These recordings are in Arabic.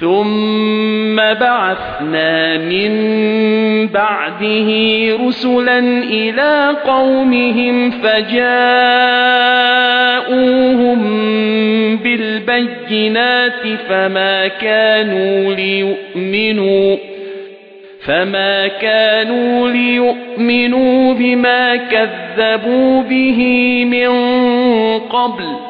ثم بعثنا من بعده رسلا إلى قومهم فجاءوهم بالبينات فما كانوا ليؤمنوا فما كانوا ليؤمنوا بما كذبوا به من قبل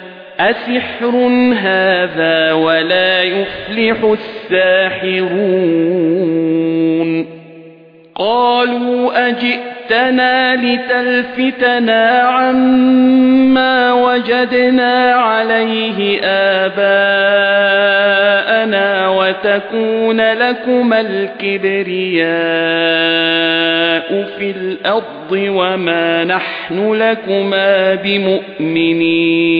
أسحر هذا ولا يفلح الساحرون قالوا أجئتنا لتلفتنا عما وجدنا عليه آباءنا وتكون لكما الكبرياء في الأرض وما نحن لكما بمؤمنين